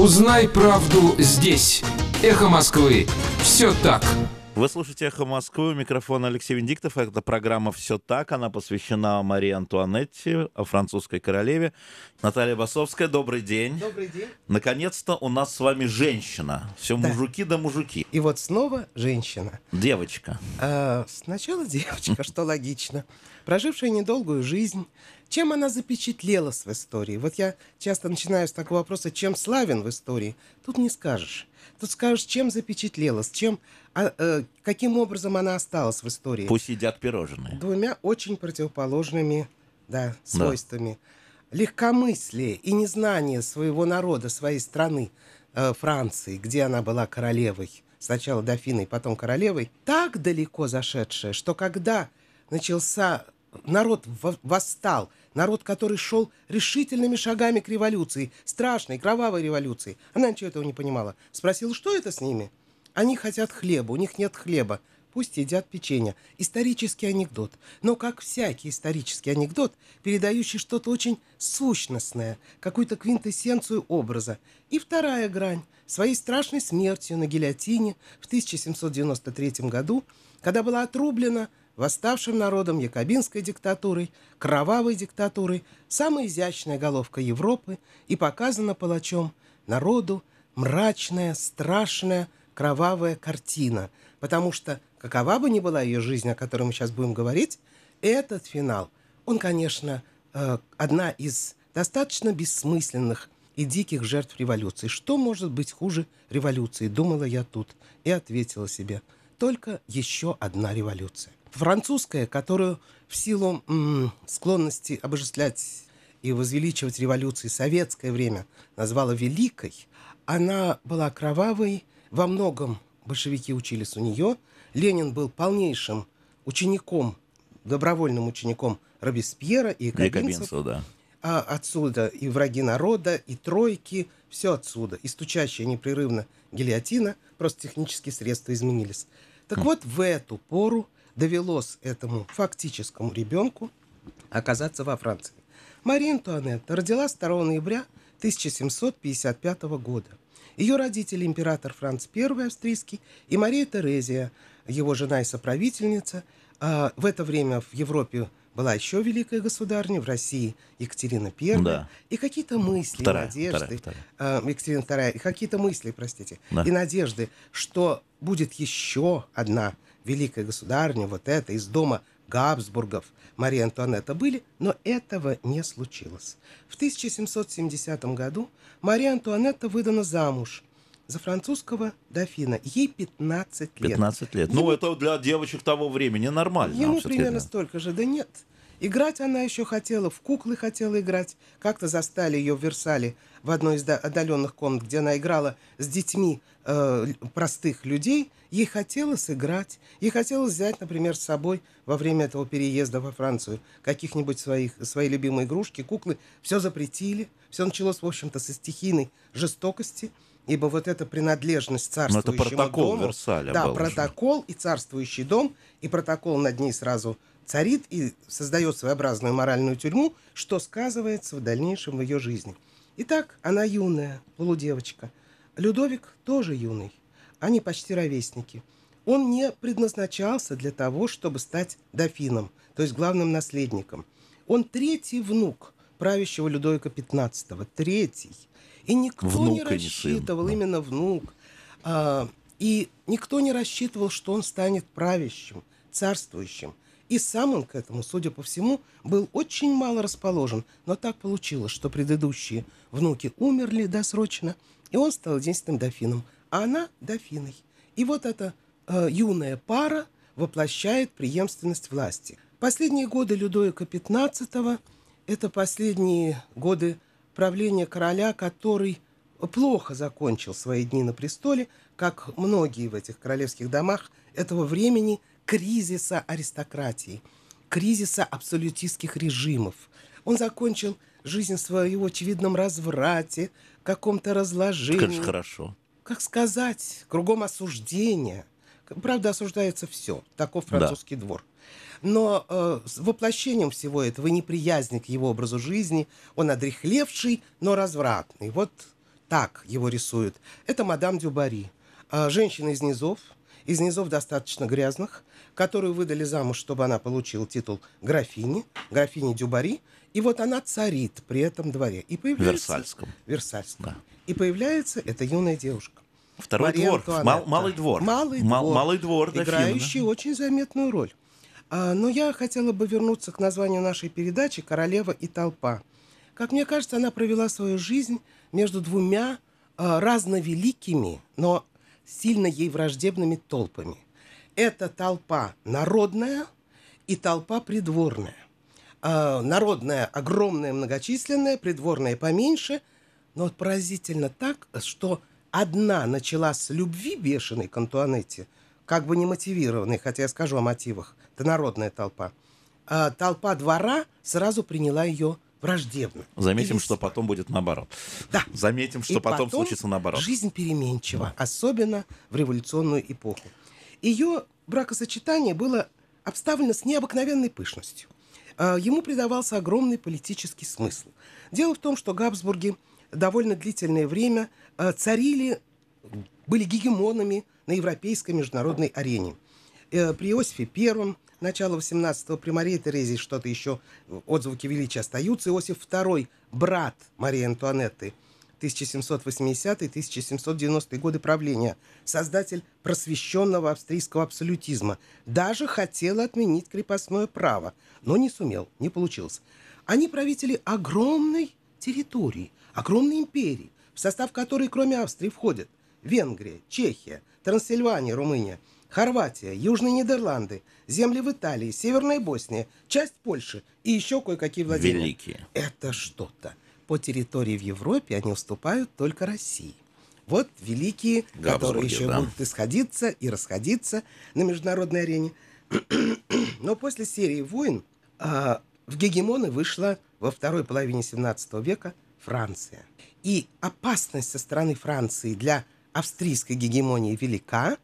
Узнай правду здесь. Эхо Москвы. Все так. Вы слушаете «Эхо Москвы», микрофон Алексей Венедиктов. Это программа «Все так». Она посвящена Марии Антуанетте, французской королеве. Наталья Басовская, добрый день. Добрый день. Наконец-то у нас с вами женщина. Все Да. мужики да мужики. И вот снова женщина. Девочка. А, сначала девочка, что логично, прожившая недолгую жизнь. Чем она запечатлелась в истории? Вот я часто начинаю с такого вопроса, чем славен в истории? Тут не скажешь. Тут скажешь, чем запечатлелась, чем, а, э, каким образом она осталась в истории. Пусть едят пирожные. Двумя очень противоположными да, свойствами. Легкомыслие и незнание своего народа, своей страны, э, Франции, где она была королевой, сначала дофиной, потом королевой, так далеко зашедшая, что когда начался народ во- восстал, народ, который шел решительными шагами к революции, страшной, кровавой революции, она ничего этого не понимала. Спросила, что это с ними? Они хотят хлеба, у них нет хлеба. Пусть едят печенье. Исторический анекдот. Но как всякий исторический анекдот, передающий что-то очень сущностное, какую-то квинтэссенцию образа. И вторая грань. Своей страшной смертью на гильотине в 1793 году, когда была отрублена восставшим народом якобинской диктатурой, кровавой диктатурой, самая изящная головка Европы и показана палачом народу мрачная, страшная, кровавая картина. Потому что, какова бы ни была ее жизнь, о которой мы сейчас будем говорить, этот финал, он, конечно, э, одна из достаточно бессмысленных и диких жертв революции. Что может быть хуже революции, думала я тут. И ответила себе, только еще одна революция. Французская, которую в силу склонности обожествлять и возвеличивать революции советское время назвала великой, она была кровавой, во многом большевики учились у нее. Ленин был полнейшим учеником, добровольным учеником Робеспьера и. Якобинцев, да. А отсюда и враги народа, и тройки, все отсюда. И стучащая непрерывно гильотина, просто технические средства изменились. Так вот, в эту пору довелось этому фактическому ребенку оказаться во Франции. Мария Антуанетта родилась 2 ноября 1755 года. Ее родители император Франц I австрийский и Мария Терезия, его жена и соправительница. А в это время в Европе была еще великая государня, в России Екатерина I. Да. И какие-то мысли, Вторая, надежды. вторая, вторая. а, Екатерина II. И какие-то мысли, простите, Да. и надежды, что будет еще одна великая государня, вот эта, из дома Габсбургов, Мария Антуанетта были, но этого не случилось. В 1770 году Мария Антуанетта выдана замуж за французского дофина. Ей 15 лет. 15 лет. Ну, это для девочек того времени нормально. Ему примерно столько же, да нет. Играть она еще хотела, в куклы хотела играть. Как-то застали ее в Версале в одной из да- отдаленных комнат, где она играла с детьми э, простых людей. Ей хотелось играть. Ей хотелось взять, например, с собой во время этого переезда во Францию каких-нибудь своих, свои любимые игрушки, куклы. Все запретили. Все началось, в общем-то, со стихийной жестокости. Ибо вот эта принадлежность Ну, это царствующему протокол дому... Версаля Да, был протокол и царствующий дом, и протокол над ней сразу царит и создает своеобразную моральную тюрьму, что сказывается в дальнейшем в ее жизни. Итак, она юная, полудевочка. Людовик тоже юный. Они почти ровесники. Он не предназначался для того, чтобы стать дофином, то есть главным наследником. Он третий внук правящего Людовика XV. Третий. И никто не Внук, а не сын, рассчитывал, да. именно внук. А, и никто не рассчитывал, что он станет правящим, царствующим. И сам он к этому, судя по всему, был очень мало расположен. Но так получилось, что предыдущие внуки умерли досрочно, и он стал единственным дофином, а она дофиной. И вот эта э, юная пара воплощает преемственность власти. Последние годы Людовика XV – это последние годы правления короля, который плохо закончил свои дни на престоле, как многие в этих королевских домах этого времени кризиса аристократии, кризиса абсолютистских режимов. Он закончил жизнь свою в очевидном разврате, каком-то разложении. Конечно, хорошо. Как сказать, кругом осуждения. Правда, осуждается все. Таков Да. французский двор. Но э, воплощением всего этого неприязни к его образу жизни, он одрехлевший, но развратный. Вот так его рисуют. Это мадам Дюбари. А, женщина из низов, из низов достаточно грязных, которую выдали замуж, чтобы она получила титул графини, графини Дюбари. И вот она царит при этом дворе. И появляется... Версальском. Версальском. Да. И появляется эта юная девушка. Второй Мария двор. Антуанетта. Мал- малый двор. Малый Мал- двор. малый двор, да, Играющий фильм, очень заметную роль. А, но я хотела бы вернуться к названию нашей передачи «Королева и толпа». Как мне кажется, она провела свою жизнь между двумя а, разновеликими, но сильно ей враждебными толпами. Это толпа народная и толпа придворная. А, народная огромная, многочисленная, придворная поменьше. Но вот поразительно так, что одна начала с любви бешеной к Антуанетте, как бы не мотивированной, хотя я скажу о мотивах, это народная толпа. А толпа двора сразу приняла ее враждебно. Заметим, что потом будет наоборот. Да. Заметим, что и потом, случится наоборот. Жизнь переменчива, особенно в революционную эпоху. Ее бракосочетание было обставлено с необыкновенной пышностью. А, Ему придавался огромный политический смысл. Дело в том, что Габсбурги довольно длительное время а, царили, были гегемонами на европейской международной арене. Э, При Иосифе Первом, начало 18-го, при Марии Терезе что-то еще, отзвуки величия остаются. Иосиф II, брат Марии Антуанетты, 1780-1790 годы правления, создатель просвещенного австрийского абсолютизма, даже хотел отменить крепостное право, но не сумел, не получилось. Они правители огромной территории, огромной империи, в состав которой, кроме Австрии, входят Венгрия, Чехия, Трансильвания, Румыния, Хорватия, Южные Нидерланды, земли в Италии, Северная Босния, часть Польши и еще кое-какие владения. Великие. Это что-то. По территории в Европе они уступают только России. Вот великие, которые Габсбурги, еще да. будут исходиться и расходиться на международной арене. Но после серии войн а, в гегемоны вышла во второй половине 17 века Франция. И опасность со стороны Франции для австрийской гегемонии велика.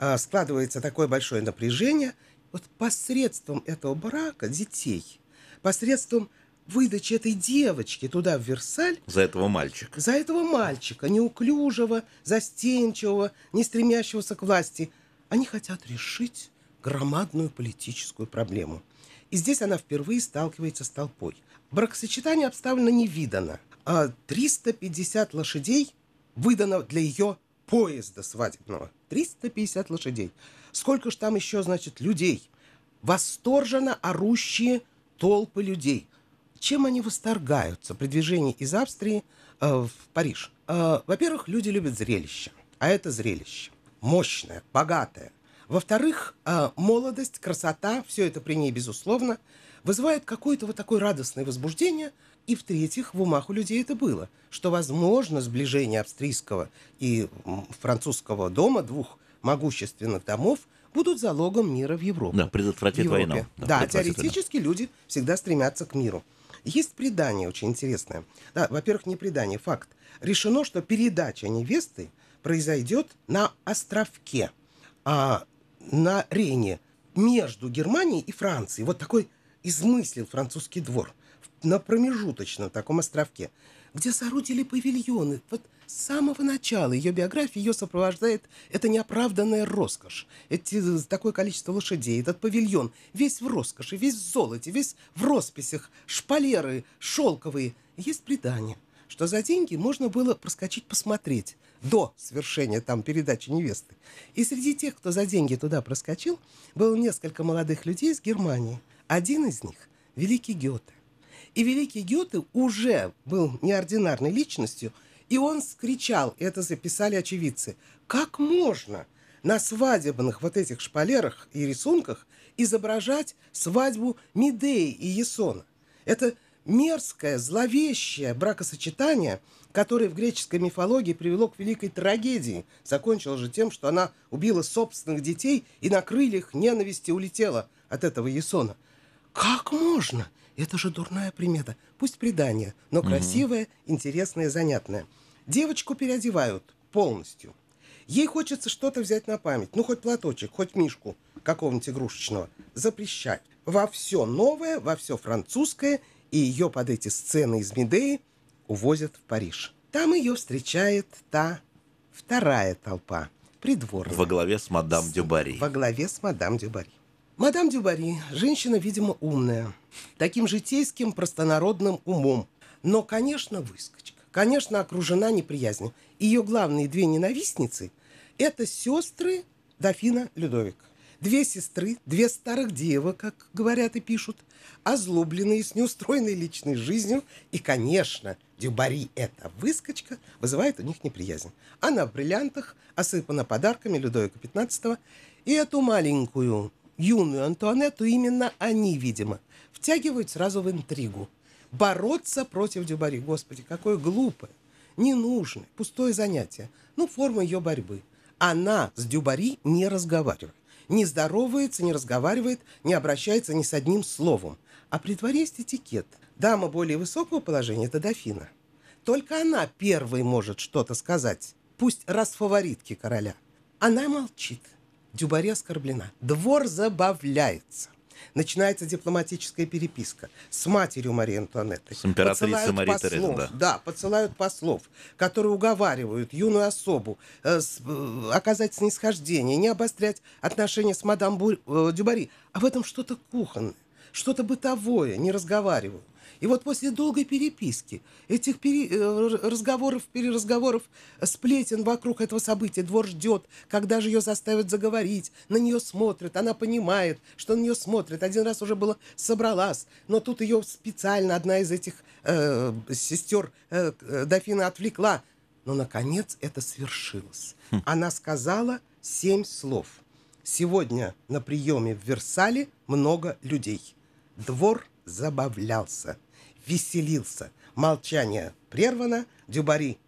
А, складывается такое большое напряжение. Вот посредством этого брака детей, посредством выдачи этой девочки туда, в Версаль, За этого мальчика. за этого мальчика, неуклюжего, застенчивого, не стремящегося к власти, они хотят решить громадную политическую проблему. И здесь она впервые сталкивается с толпой. Бракосочетание обставлено невиданно. А 350 лошадей выдано для ее поезда свадебного. 350 лошадей. Сколько ж там еще, значит, людей? Восторженно орущие толпы людей. Чем они восторгаются при движении из Австрии э, в Париж? Э, во-первых, люди любят зрелище. А это зрелище. Мощное, богатое. Во-вторых, э, молодость, красота, все это при ней, безусловно, вызывает какое-то вот такое радостное возбуждение. И в-третьих, в умах у людей это было, что возможно сближение австрийского и французского дома, двух могущественных домов, будут залогом мира в Европе. Да, предотвратит В Европе. войну. Да, предотвратит войну. теоретически люди всегда стремятся к миру. Есть предание очень интересное. Да, во-первых, не предание, факт. Решено, что передача невесты произойдет на островке, а, на Рейне, между Германией и Францией. Вот такой измыслил французский двор на промежуточном таком островке, где соорудили павильоны. Вот с самого начала ее биографии ее сопровождает эта неоправданная роскошь. Эти, такое количество лошадей, этот павильон, весь в роскоши, весь в золоте, весь в росписях, шпалеры шелковые. Есть предание, что за деньги можно было проскочить посмотреть до свершения там передачи невесты. И среди тех, кто за деньги туда проскочил, было несколько молодых людей из Германии. Один из них – великий Гёте. И великий Гёте уже был неординарной личностью, и он скричал, это записали очевидцы, как можно на свадебных вот этих шпалерах и рисунках изображать свадьбу Медеи и Есона. Это мерзкое, зловещее бракосочетание, которое в греческой мифологии привело к великой трагедии. Закончилось же тем, что она убила собственных детей и на крыльях ненависти улетела от этого Есона. Как можно? Это же дурная примета. Пусть предание, но красивое, интересное, занятное. Девочку переодевают полностью. Ей хочется что-то взять на память. Ну, хоть платочек, хоть мишку какого-нибудь игрушечного. Запрещать. Во все новое, во все французское. И ее под эти сцены из Медеи увозят в Париж. Там ее встречает та вторая толпа, придворная. Во главе с мадам Дюбари. Во главе с мадам Дюбари. Мадам Дюбари – женщина, видимо, умная, таким житейским простонародным умом, но, конечно, выскочка, конечно, окружена неприязнью. Ее главные две ненавистницы – это сестры дофина Людовика. Две сестры, две старых девы, как говорят и пишут, озлобленные, с неустроенной личной жизнью. И, конечно, Дюбари, эта выскочка, вызывает у них неприязнь. Она в бриллиантах, осыпана подарками Людовика XV. И эту маленькую, юную Антуанетту именно они, видимо, втягивают сразу в интригу. Бороться против Дюбари. Господи, какое глупое, ненужное, пустое занятие. Ну, форма ее борьбы. Она с Дюбари не разговаривает не здоровается, не разговаривает, не обращается ни с одним словом. А при дворе есть этикет. Дама более высокого положения – это дофина. Только она первой может что-то сказать, пусть раз фаворитки короля. Она молчит. Дюбари оскорблена. Двор забавляется начинается дипломатическая переписка с матерью Марии Антуанетты. С императрицей Марии Терезы, да. Да, подсылают послов, которые уговаривают юную особу э, с, э, оказать снисхождение, не обострять отношения с мадам Бур, э, Дюбари. А в этом что-то кухонное, что-то бытовое, не разговаривают. И вот после долгой переписки, этих пере... Э, разговоров, переразговоров, сплетен вокруг этого события, двор ждет, когда же ее заставят заговорить, на нее смотрят, она понимает, что на нее смотрят. Один раз уже было собралась, но тут ее специально одна из этих э, сестер э, дофина отвлекла. Но, наконец, это свершилось. Хм. Она сказала семь слов. Сегодня на приеме в Версале много людей. Двор забавлялся веселился. Молчание прервано, Дюбари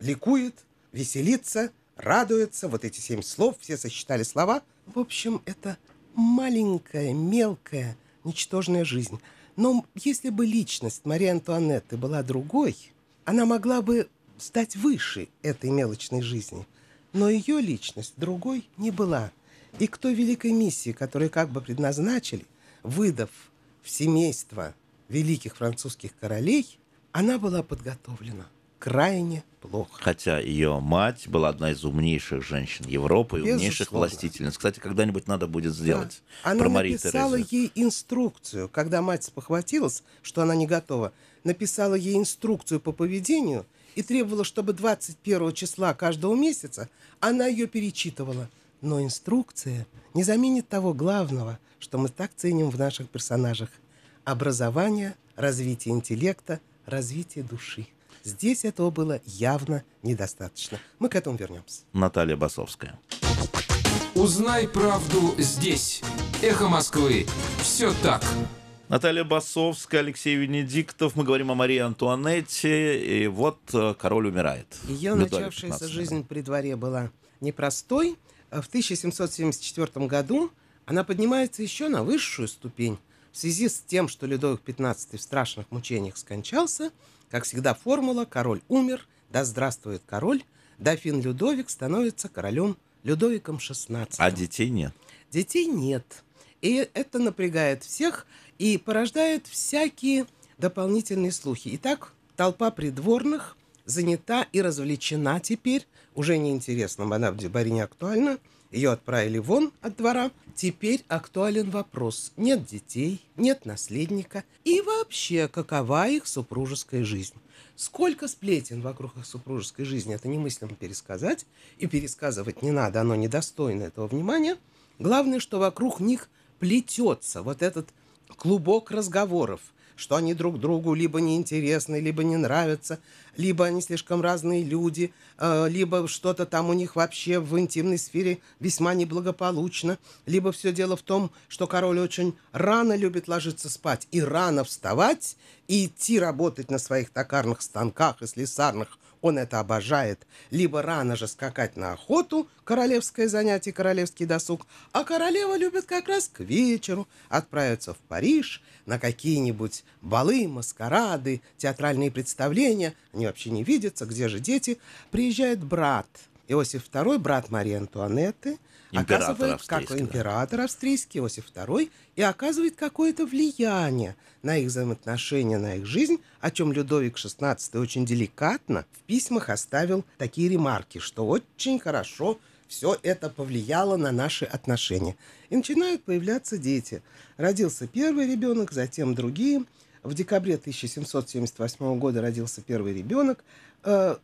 ликует, веселится, радуется. Вот эти семь слов, все сосчитали слова. В общем, это маленькая, мелкая, ничтожная жизнь. Но если бы личность Марии Антуанетты была другой, она могла бы стать выше этой мелочной жизни. Но ее личность другой не была. И к той великой миссии, которую как бы предназначили, выдав в семейство великих французских королей, она была подготовлена крайне плохо. Хотя ее мать была одна из умнейших женщин Европы и умнейших властительниц. Кстати, когда-нибудь надо будет сделать да. она про Марию написала Терезию. ей инструкцию, когда мать спохватилась, что она не готова, написала ей инструкцию по поведению и требовала, чтобы 21 числа каждого месяца она ее перечитывала. Но инструкция не заменит того главного, что мы так ценим в наших персонажах образование, развитие интеллекта, развитие души. Здесь этого было явно недостаточно. Мы к этому вернемся. Наталья Басовская. Узнай правду здесь. Эхо Москвы. Все так. Наталья Басовская, Алексей Венедиктов. Мы говорим о Марии Антуанетте. И вот э, король умирает. Ее начавшаяся жизнь при дворе была непростой. В 1774 году она поднимается еще на высшую ступень в связи с тем, что Людовик XV в страшных мучениях скончался, как всегда формула «король умер, да здравствует король», дофин Людовик становится королем Людовиком XVI. А детей нет? Детей нет. И это напрягает всех и порождает всякие дополнительные слухи. Итак, толпа придворных занята и развлечена теперь, уже неинтересно, она в Барине актуальна, ее отправили вон от двора. Теперь актуален вопрос. Нет детей, нет наследника. И вообще, какова их супружеская жизнь? Сколько сплетен вокруг их супружеской жизни, это немыслимо пересказать. И пересказывать не надо, оно недостойно этого внимания. Главное, что вокруг них плетется вот этот клубок разговоров – что они друг другу либо неинтересны, либо не нравятся, либо они слишком разные люди, э, либо что-то там у них вообще в интимной сфере весьма неблагополучно, либо все дело в том, что король очень рано любит ложиться спать и рано вставать, и идти работать на своих токарных станках и слесарных он это обожает, либо рано же скакать на охоту, королевское занятие, королевский досуг, а королева любит как раз к вечеру отправиться в Париж на какие-нибудь балы, маскарады, театральные представления. Они вообще не видятся, где же дети. Приезжает брат Иосиф II, брат Марии Антуанетты, Император оказывает, как австрийский, да. император австрийский Иосиф II, и оказывает какое-то влияние на их взаимоотношения, на их жизнь, о чем Людовик XVI очень деликатно в письмах оставил такие ремарки, что очень хорошо все это повлияло на наши отношения. И начинают появляться дети. Родился первый ребенок, затем другие. В декабре 1778 года родился первый ребенок. Э,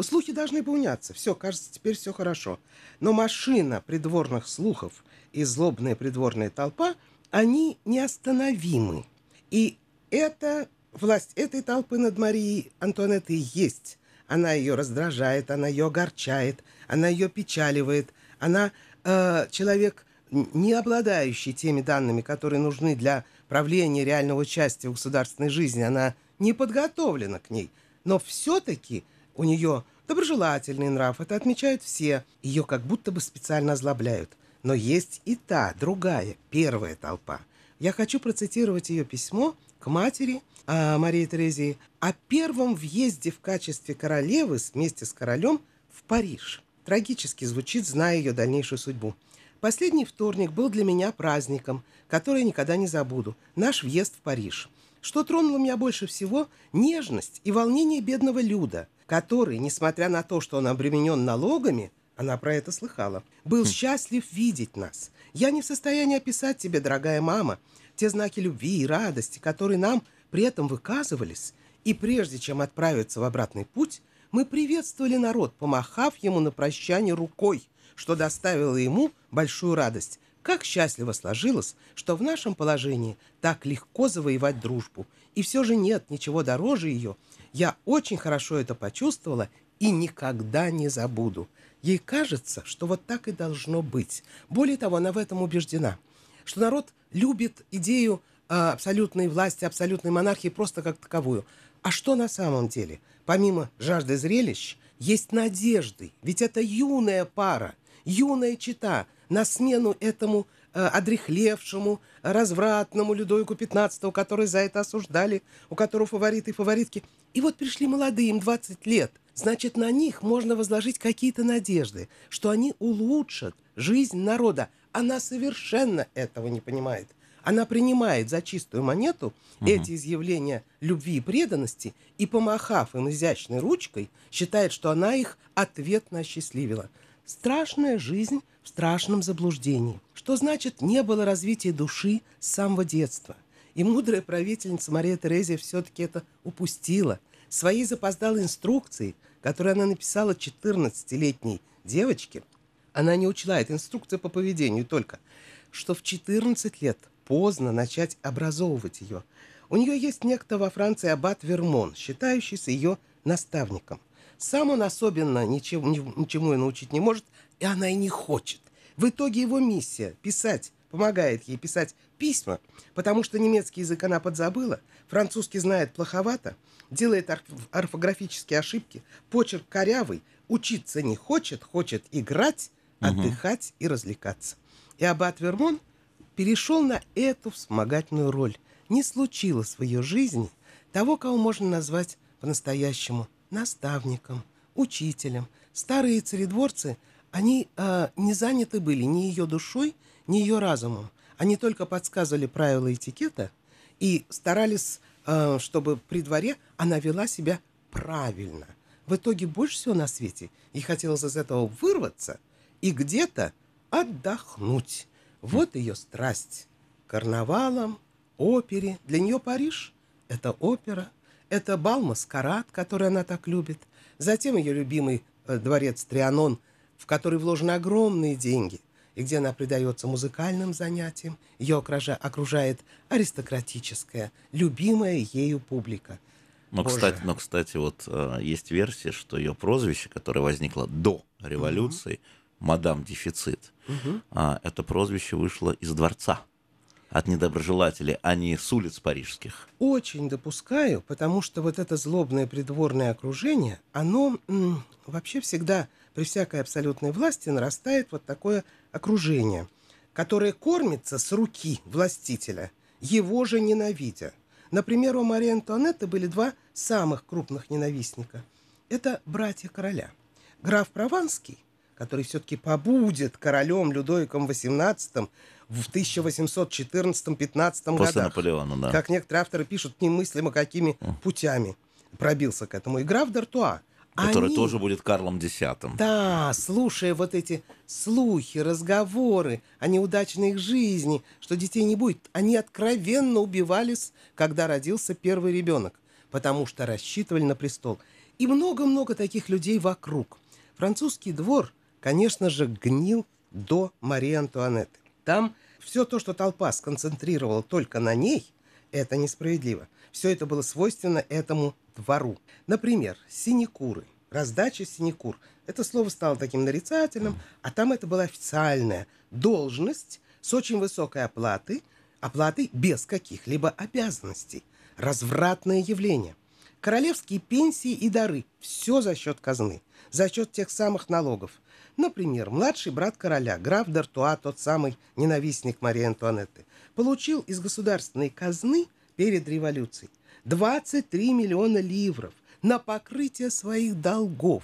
слухи должны бы уняться. Все, кажется, теперь все хорошо. Но машина придворных слухов и злобная придворная толпа, они неостановимы. И это власть этой толпы над Марией Антуанеттой есть. Она ее раздражает, она ее огорчает, она ее печаливает. Она э, человек, не обладающий теми данными, которые нужны для правления реального участия в государственной жизни. Она не подготовлена к ней. Но все-таки у нее доброжелательный нрав, это отмечают все. Ее как будто бы специально озлобляют. Но есть и та, другая, первая толпа. Я хочу процитировать ее письмо к матери а, Марии Терезии о первом въезде в качестве королевы вместе с королем в Париж. Трагически звучит, зная ее дальнейшую судьбу. Последний вторник был для меня праздником, который я никогда не забуду. Наш въезд в Париж. Что тронуло меня больше всего – нежность и волнение бедного Люда, который, несмотря на то, что он обременен налогами, она про это слыхала, был счастлив видеть нас. Я не в состоянии описать тебе, дорогая мама, те знаки любви и радости, которые нам при этом выказывались. И прежде чем отправиться в обратный путь, мы приветствовали народ, помахав ему на прощание рукой, что доставило ему большую радость. Как счастливо сложилось, что в нашем положении так легко завоевать дружбу. И все же нет ничего дороже ее. Я очень хорошо это почувствовала и никогда не забуду. Ей кажется, что вот так и должно быть. Более того, она в этом убеждена, что народ любит идею а, абсолютной власти, абсолютной монархии просто как таковую. А что на самом деле? Помимо жажды зрелищ, есть надежды. Ведь это юная пара, юная чита на смену этому э, одрехлевшему, развратному Людовику XV, который за это осуждали, у которого фавориты и фаворитки. И вот пришли молодые, им 20 лет. Значит, на них можно возложить какие-то надежды, что они улучшат жизнь народа. Она совершенно этого не понимает. Она принимает за чистую монету эти изъявления любви и преданности и, помахав им изящной ручкой, считает, что она их ответно осчастливила. Страшная жизнь в страшном заблуждении. Что значит не было развития души с самого детства? И мудрая правительница Мария Терезия все-таки это упустила. Своей запоздалой инструкции, которую она написала 14-летней девочке, она не учла, это инструкция по поведению только, что в 14 лет поздно начать образовывать ее. У нее есть некто во Франции аббат Вермон, считающийся ее наставником. Сам он особенно ничему ее научить не может, и она и не хочет. В итоге его миссия – писать, помогает ей писать письма, потому что немецкий язык она подзабыла, французский знает плоховато, делает орф- орфографические ошибки, почерк корявый, учиться не хочет, хочет играть, отдыхать и развлекаться. И аббат Вермон перешел на эту вспомогательную роль. Не случилось в ее жизни того, кого можно назвать по-настоящему наставником, учителем. Старые царедворцы, они э, не заняты были ни ее душой, ни ее разумом. Они только подсказывали правила этикета и старались, э, чтобы при дворе она вела себя правильно. В итоге больше всего на свете ей хотелось из этого вырваться и где-то отдохнуть. Вот ее страсть. Карнавалом, опере. Для нее Париж – это опера. Это бал маскарад, который она так любит. Затем ее любимый э, дворец Трианон, в который вложены огромные деньги, и где она предается музыкальным занятиям. Ее окружа- окружает аристократическая, любимая ею публика. Но, Боже. кстати, но, кстати, вот э, есть версия, что ее прозвище, которое возникло до революции, мадам дефицит, а, это прозвище вышло из дворца от недоброжелателей, а не с улиц парижских. Очень допускаю, потому что вот это злобное придворное окружение, оно м, вообще всегда при всякой абсолютной власти нарастает вот такое окружение, которое кормится с руки властителя, его же ненавидя. Например, у Марии Антуанетты были два самых крупных ненавистника. Это братья короля. Граф Прованский который все-таки побудет королем Людовиком XVIII в 1814-15 годах. После Наполеона, да. Как некоторые авторы пишут, немыслимо какими путями пробился к этому. И граф Д'Артуа. Который Они- тоже будет Карлом X. Да, слушая вот эти слухи, разговоры о неудачной их жизни, что детей не будет, они откровенно убивались, когда родился первый ребенок, потому что рассчитывали на престол. И много-много таких людей вокруг. Французский двор, конечно же, гнил до Марии Антуанетты. Там все то, что толпа сконцентрировала только на ней, это несправедливо. Все это было свойственно этому двору. Например, синекуры, раздача синекур. Это слово стало таким нарицательным, а там это была официальная должность с очень высокой оплатой, оплатой без каких-либо обязанностей. Развратное явление. Королевские пенсии и дары – все за счет казны, за счет тех самых налогов. Например, младший брат короля, граф Д'Артуа, тот самый ненавистник Марии Антуанетты, получил из государственной казны перед революцией 23 миллиона ливров на покрытие своих долгов.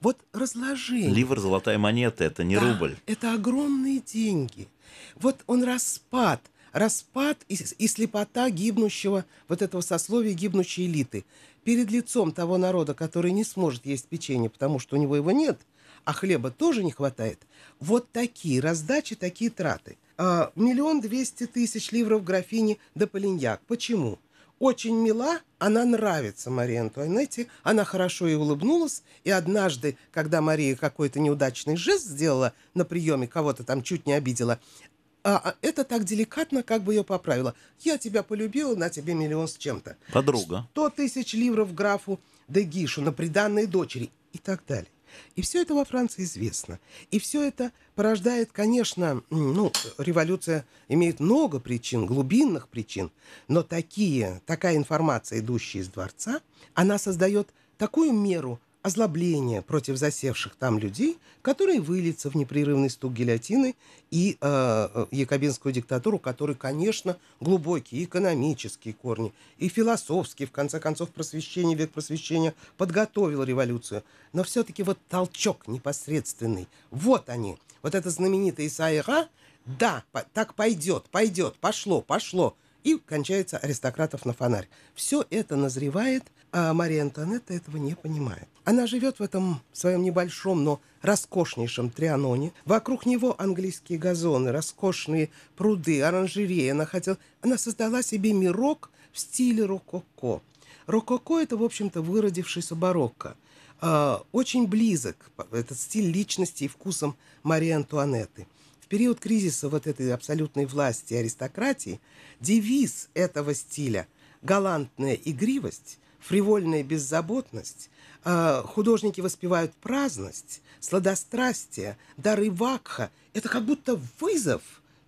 Вот разложение. Ливр золотая монета, это не Да, рубль. Это огромные деньги. Вот он распад, распад и, и слепота гибнущего, вот этого сословия гибнущей элиты. Перед лицом того народа, который не сможет есть печенье, потому что у него его нет, а хлеба тоже не хватает. Вот такие раздачи, такие траты. А, Миллион двести тысяч ливров графини де Полиньяк. Почему? Очень мила, она нравится Марии Антуанетте, она хорошо ей улыбнулась, и однажды, когда Мария какой-то неудачный жест сделала на приеме, кого-то там чуть не обидела, а, а это так деликатно как бы ее поправила. Я тебя полюбила, на тебе миллион с чем-то. Подруга. Сто тысяч ливров графу Дегишу на приданные дочери и так далее. И все это во Франции известно. И все это порождает, конечно, ну, революция имеет много причин, глубинных причин, но такие, такая информация, идущая из дворца, она создает такую меру озлобления против засевших там людей, которые выльется в непрерывный стук гильотины и э, э, якобинскую диктатуру, который, конечно, глубокие экономические корни и философские, в конце концов, просвещение, век просвещения подготовил революцию. Но все-таки вот толчок непосредственный, вот они, вот это знаменитое Исаира, да, так пойдет, пойдет, пошло, пошло. И кончается аристократов на фонарь. Все это назревает, а Мария Антуанетта этого не понимает. Она живет в этом своем небольшом, но роскошнейшем Трианоне. Вокруг него английские газоны, роскошные пруды, оранжереи. Она, хотела... она создала себе мирок в стиле рококо. Рококо – это, в общем-то, выродившийся барокко. А, очень близок этот стиль личности и вкусом Марии Антуанетты. Период кризиса вот этой абсолютной власти аристократии девиз этого стиля – галантная игривость, фривольная беззаботность, а, художники воспевают праздность, сладострастие, дары вакха. Это как будто вызов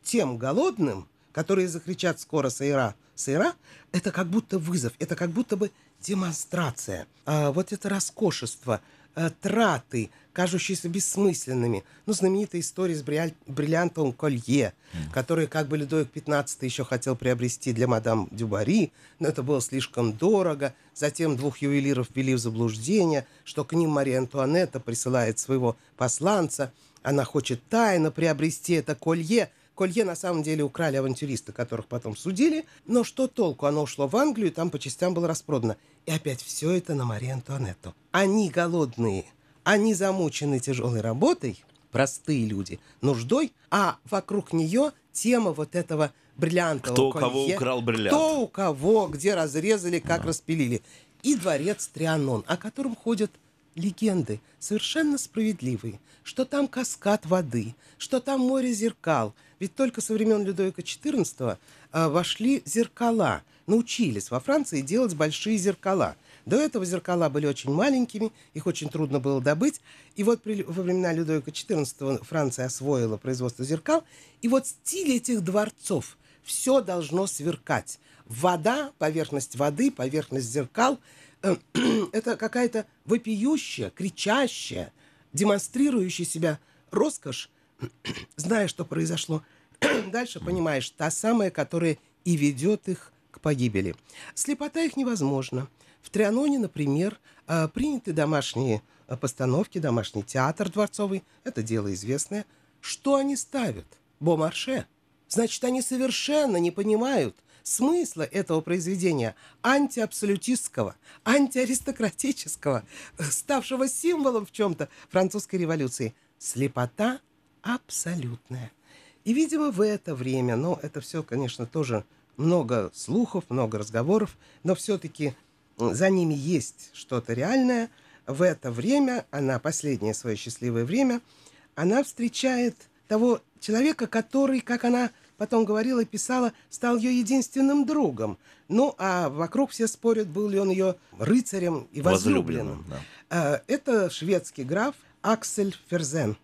тем голодным, которые закричат скоро «Сайра!» «Сайра» — это как будто вызов, это как будто бы демонстрация. А вот это роскошество, э, траты, кажущиеся бессмысленными. Ну, знаменитая история с бриллиант- бриллиантовым колье, которое как бы Людовик XV еще хотел приобрести для мадам Дюбари, но это было слишком дорого. Затем двух ювелиров ввели в заблуждение, что к ним Мария Антуанетта присылает своего посланца. Она хочет тайно приобрести это колье. Колье на самом деле украли авантюристы, которых потом судили. Но что толку? Оно ушло в Англию, там по частям было распродано. И опять все это на Марию Антуанетту. Они голодные, они замучены тяжелой работой, простые люди, нуждой, а вокруг нее тема вот этого бриллиантового Кто у кого украл бриллиант. Кто у кого, где разрезали, как распилили. И дворец Трианон, о котором ходят легенды, совершенно справедливые, что там каскад воды, что там море зеркал. Ведь только со времен Людовика XIV а, вошли зеркала, научились во Франции делать большие зеркала. До этого зеркала были очень маленькими, их очень трудно было добыть. И вот при, во времена Людовика XIV Франция освоила производство зеркал. И вот стиль этих дворцов, все должно сверкать. Вода, поверхность воды, поверхность зеркал э, это какая-то вопиющая, кричащая, демонстрирующая себя роскошь, зная, что произошло. Дальше понимаешь, та самая, которая и ведет их к погибели. Слепота их невозможна. В Трианоне, например, э, приняты домашние э, постановки, домашний театр дворцовый, это дело известное. Что они ставят? Бомарше. Значит, они совершенно не понимают смысла этого произведения антиабсолютистского, антиаристократического, ставшего символом в чем-то французской революции. Слепота абсолютная. И, видимо, в это время, но это все, конечно, тоже много слухов, много разговоров, но все-таки за ними есть что-то реальное. В это время, она последнее свое счастливое время, она встречает того человека, который, как она потом говорила, писала, стал ее единственным другом. Ну, а вокруг все спорят, был ли он ее рыцарем и возлюбленным. возлюбленным да. А, это шведский граф Аксель Ферзен.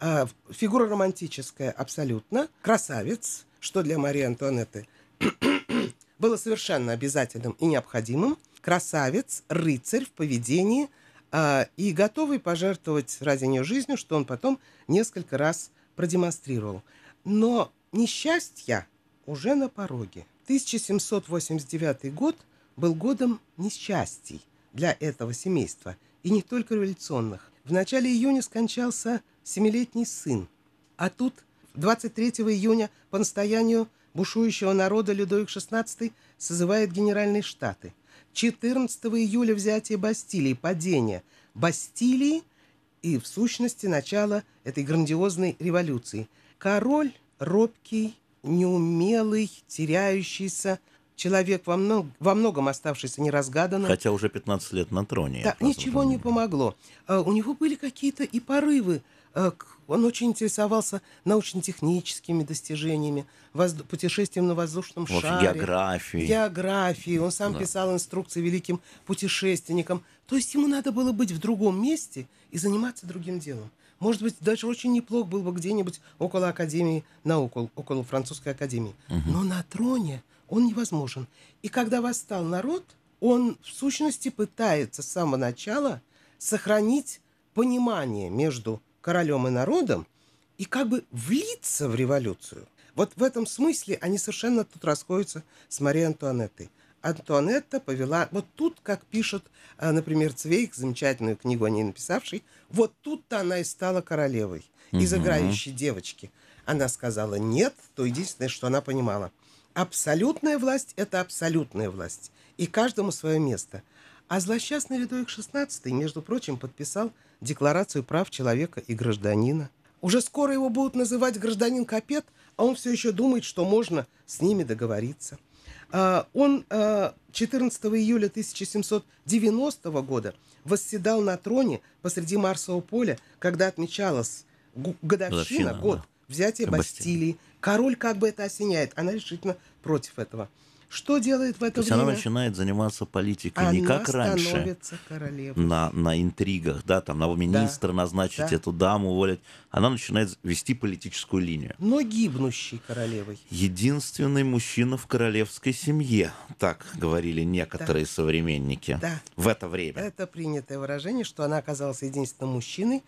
А, фигура романтическая абсолютно. Красавец, что для Марии Антуанетты было совершенно обязательным и необходимым. Красавец, рыцарь в поведении а, и готовый пожертвовать ради нее жизнью, что он потом несколько раз продемонстрировал. Но несчастья уже на пороге. 1789 год был годом несчастий для этого семейства, и не только революционных. В начале июня скончался семилетний сын, а тут 23 июня по настоянию бушующего народа Людовик XVI созывает Генеральные Штаты. 14 июля взятие Бастилии, падение Бастилии и, в сущности, начало этой грандиозной революции. Король робкий, неумелый, теряющийся, человек во, мног, во многом оставшийся неразгаданным. Хотя уже 15 лет на троне. Да, ничего не помогло. А, у него были какие-то и порывы. А, он очень интересовался научно-техническими достижениями, возду- путешествием на воздушном вот, шаре. Географией. Географией. Он сам да. писал инструкции великим путешественникам. То есть ему надо было быть в другом месте и заниматься другим делом. Может быть, даже очень неплохо был бы где-нибудь около Академии наук, около Французской Академии. Угу. Но на троне он невозможен. И когда восстал народ, он в сущности пытается с самого начала сохранить понимание между королем и народом и как бы влиться в революцию. Вот в этом смысле они совершенно тут расходятся с Марией Антуанеттой. Антуанетта повела, вот тут, как пишет, а, например, Цвейк, замечательную книгу о ней написавший, вот тут-то она и стала королевой, угу. из играющей девочки. Она сказала нет, то единственное, что она понимала. Абсолютная власть – это абсолютная власть, и каждому свое место. А злосчастный Людовик XVI, между прочим, подписал Декларацию прав человека и гражданина. Уже скоро его будут называть гражданин Капет, а он все еще думает, что можно с ними договориться. А, он 14 а, июля 1790 года восседал на троне посреди Марсового поля, когда отмечалась годовщина, год взятия Бастилии. Король как бы это осеняет, она решительно против этого. Что делает в это То есть время? она начинает заниматься политикой она не как раньше, на, на интригах, да, там, на министра да, назначить да. эту даму, уволить. Она начинает вести политическую линию. Но гибнущей королевой. Единственный мужчина в королевской семье, так говорили некоторые да. современники да. в это время. Это принятое выражение, что она оказалась единственным мужчиной,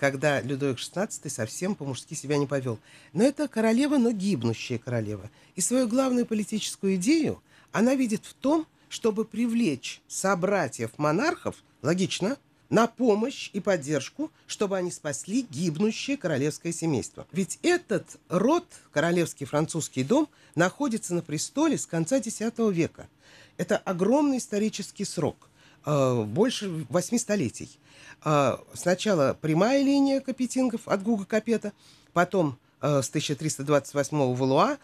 когда Людовик XVI совсем по-мужски себя не повел. Но это королева, но гибнущая королева. И свою главную политическую идею она видит в том, чтобы привлечь собратьев-монархов, логично, на помощь и поддержку, чтобы они спасли гибнущее королевское семейство. Ведь этот род, королевский французский дом, находится на престоле с конца X века. Это огромный исторический срок, больше восьми столетий. А, сначала прямая линия капетингов от Гуга Капета, потом а, с 1328 Валуа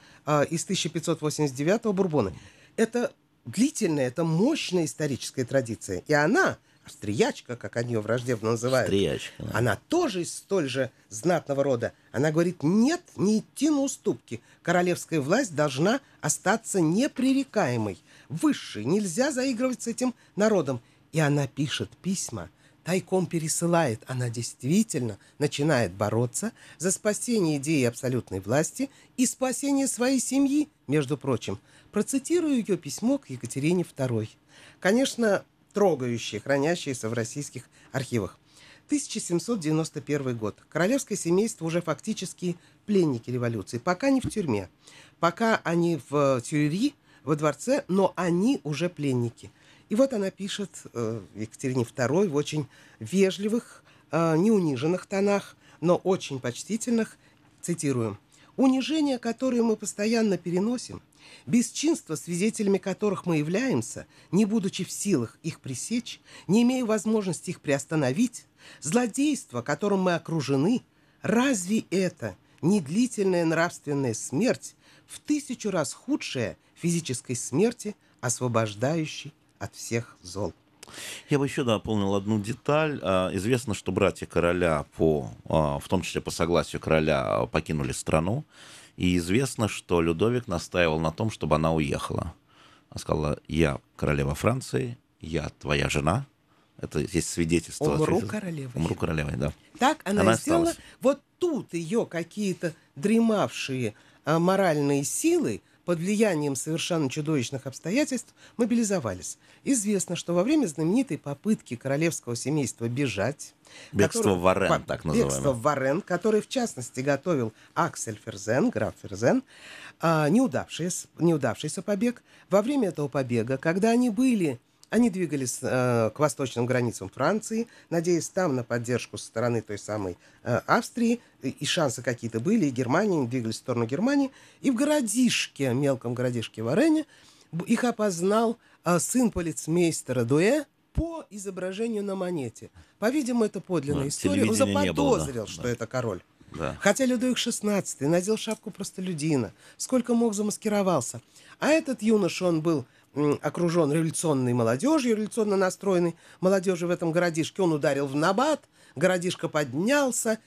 и с 1589 Бурбона. Это длительная, это мощная историческая традиция. И она, австриячка, как они ее враждебно называют, австриячка, да. она тоже из столь же знатного рода. Она говорит, нет, не идти на уступки. Королевская власть должна остаться непререкаемой, высшей. Нельзя заигрывать с этим народом. И она пишет письма тайком пересылает, она действительно начинает бороться за спасение идеи абсолютной власти и спасение своей семьи, между прочим. Процитирую ее письмо к Екатерине II. Конечно, трогающее, хранящееся в российских архивах. 1791 год. Королевское семейство уже фактически пленники революции. Пока не в тюрьме. Пока они в тюрьме, во дворце, но они уже пленники. И вот она пишет э, Екатерине II в очень вежливых, э, неуниженных тонах, но очень почтительных, цитирую, «Унижения, которые мы постоянно переносим, бесчинства, свидетелями которых мы являемся, не будучи в силах их пресечь, не имея возможности их приостановить, злодейство, которым мы окружены, разве это не длительная нравственная смерть, в тысячу раз худшая физической смерти, освобождающей от всех зол. Я бы еще дополнил одну деталь. А, известно, что братья короля, по, а, в том числе по согласию короля, покинули страну. И известно, что Людовик настаивал на том, чтобы она уехала. Она сказала, я королева Франции, я твоя жена. Это есть свидетельство. Умру королевой. Умру королевой, да. Так она, она сделала. Осталась. Вот тут ее какие-то дремавшие а, моральные силы под влиянием совершенно чудовищных обстоятельств мобилизовались. Известно, что во время знаменитой попытки королевского семейства бежать... Бегство который, Варен, так называемое. Бегство Варен, который, в частности, готовил Аксель Ферзен, граф Ферзен, а, неудавшийся, неудавшийся побег. Во время этого побега, когда они были они двигались э, к восточным границам Франции, надеясь там на поддержку со стороны той самой э, Австрии, и, шансы какие-то были, и Германия, они двигались в сторону Германии. И в городишке, мелком городишке Варене, их опознал э, сын полицмейстера Дуэ по изображению на монете. По-видимому, это подлинная ну, история. Он заподозрил, было, да. что да. это король. Да. Хотя Людовик XVI надел шапку простолюдина, сколько мог замаскировался. А этот юноша, он был окружен революционной молодежью, революционно настроенной молодежью в этом городишке. Он ударил в набат, городишко поднялся.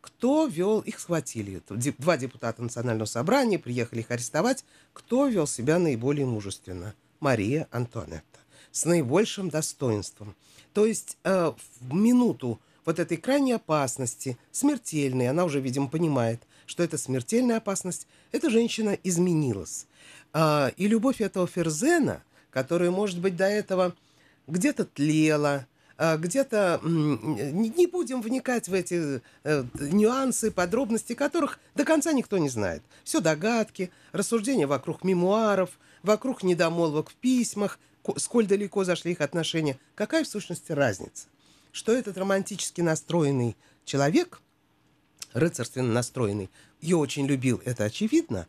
Кто вел, их схватили. Два депутата национального собрания приехали их арестовать. Кто вел себя наиболее мужественно? Мария Антуанетта. С наибольшим достоинством. То есть э, в минуту вот этой крайней опасности, смертельной, она уже, видимо, понимает, что это смертельная опасность, эта женщина изменилась. А, и любовь этого Ферзена, которая, может быть, до этого где-то тлела, а, где-то не будем вникать в эти э, нюансы, подробности, которых до конца никто не знает. Все догадки, рассуждения вокруг мемуаров, вокруг недомолвок в письмах, сколь далеко зашли их отношения. Какая в сущности разница? Что этот романтически настроенный человек, рыцарственно настроенный, ее очень любил, это очевидно,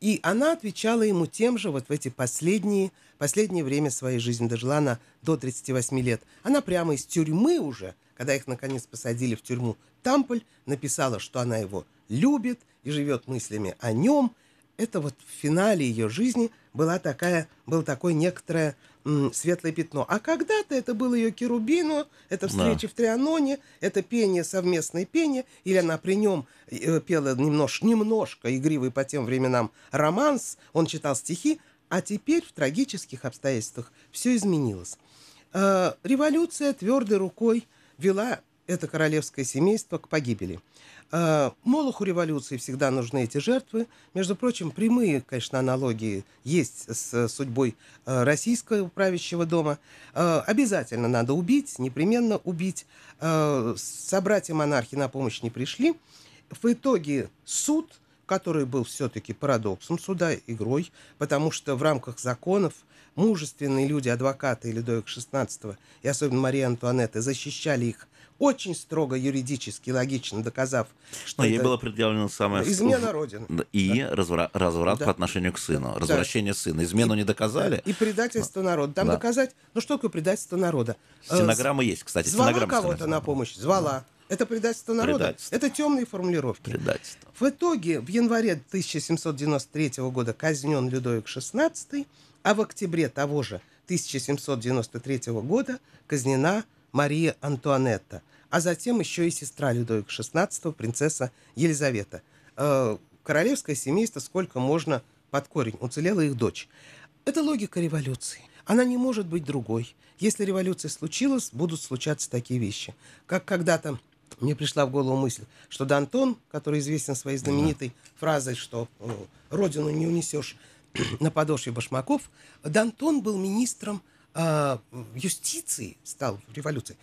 и она отвечала ему тем же вот в эти последние, последнее время своей жизни. Дожила она до 38 лет. Она прямо из тюрьмы уже, когда их наконец посадили в тюрьму Тамполь, написала, что она его любит и живет мыслями о нем. Это вот в финале ее жизни была такая, было такое некоторое светлое пятно. А когда-то это было ее Керубину, это встреча да. в Трианоне, это пение, совместное пение, или она при нем э, пела немножко, немножко игривый по тем временам романс, он читал стихи, а теперь в трагических обстоятельствах все изменилось. Э, революция твердой рукой вела это королевское семейство к погибели. А, Молоху революции всегда нужны эти жертвы. Между прочим, прямые, конечно, аналогии есть с судьбой а, российского правящего дома. А, обязательно надо убить, непременно убить. Собратья монархи на помощь не пришли. В итоге суд, который был все-таки парадоксом суда, игрой, потому что в рамках законов мужественные люди, адвокаты Людовик XVI и особенно Мария Антуанетта защищали их очень строго юридически, логично доказав, что Но ей было предъявлено самое... Измена Родины. И да. разврат, разврат да. по отношению к сыну. Развращение да. сына. Измену и, не доказали. И предательство народа. Там да. доказать... Ну что такое предательство народа? Стенограмма э, есть, кстати. Звала кого-то на помощь? Звала. Да. Это предательство народа? Предательство. Это темные формулировки. Предательство. В итоге в январе 1793 года казнен Людовик XVI, а в октябре того же 1793 года казнена Мария Антуанетта, а затем еще и сестра Людовика XVI, принцесса Елизавета. Э, королевское семейство сколько можно под корень, уцелела их дочь. Это логика революции. Она не может быть другой. Если революция случилась, будут случаться такие вещи. Как когда-то мне пришла в голову мысль, что Д'Антон, который известен своей знаменитой фразой, что э, «родину не унесешь на подошве башмаков», Д'Антон был министром э, юстиции стал в революции.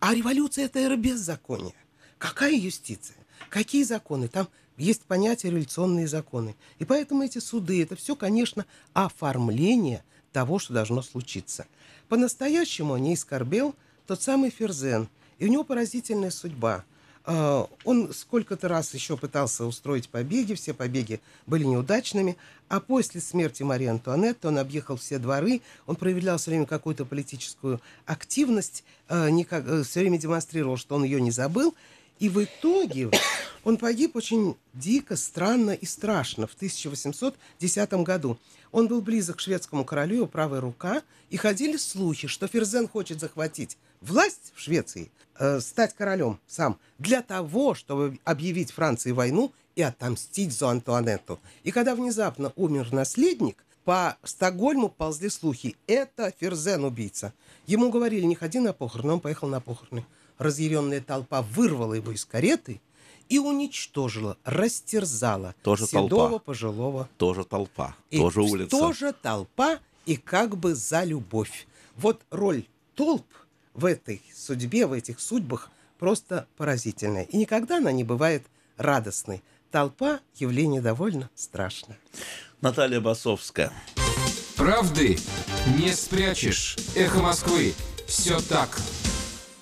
А революция это эра беззакония. Какая юстиция? Какие законы? Там есть понятие революционные законы. И поэтому эти суды, это все, конечно, оформление того, что должно случиться. По-настоящему о ней скорбел тот самый Ферзен, и у него поразительная судьба – он сколько-то раз еще пытался устроить побеги, все побеги были неудачными, а после смерти Марии Антуанетты он объехал все дворы, он проявлял все время какую-то политическую активность, а, э, все время демонстрировал, что он ее не забыл, и в итоге он погиб очень дико, странно и страшно в 1810 году. Он был близок к шведскому королю, правая рука, и ходили слухи, что Ферзен хочет захватить власть в Швеции, э, стать королем сам, для того, чтобы объявить Франции войну и отомстить за Антуанетту. И когда внезапно умер наследник, по Стокгольму ползли слухи, это Ферзен убийца. Ему говорили, не ходи на похороны, он поехал на похороны. Разъяренная толпа вырвала его из кареты и уничтожила, растерзала тоже седого толпа. пожилого. Тоже толпа, и тоже улица. Тоже толпа и как бы за любовь. Вот роль толп – в этой судьбе, в этих судьбах просто поразительная. И никогда она не бывает радостной. Толпа – явление довольно страшное. Наталья Басовская. Правды не спрячешь. Эхо Москвы. Все так.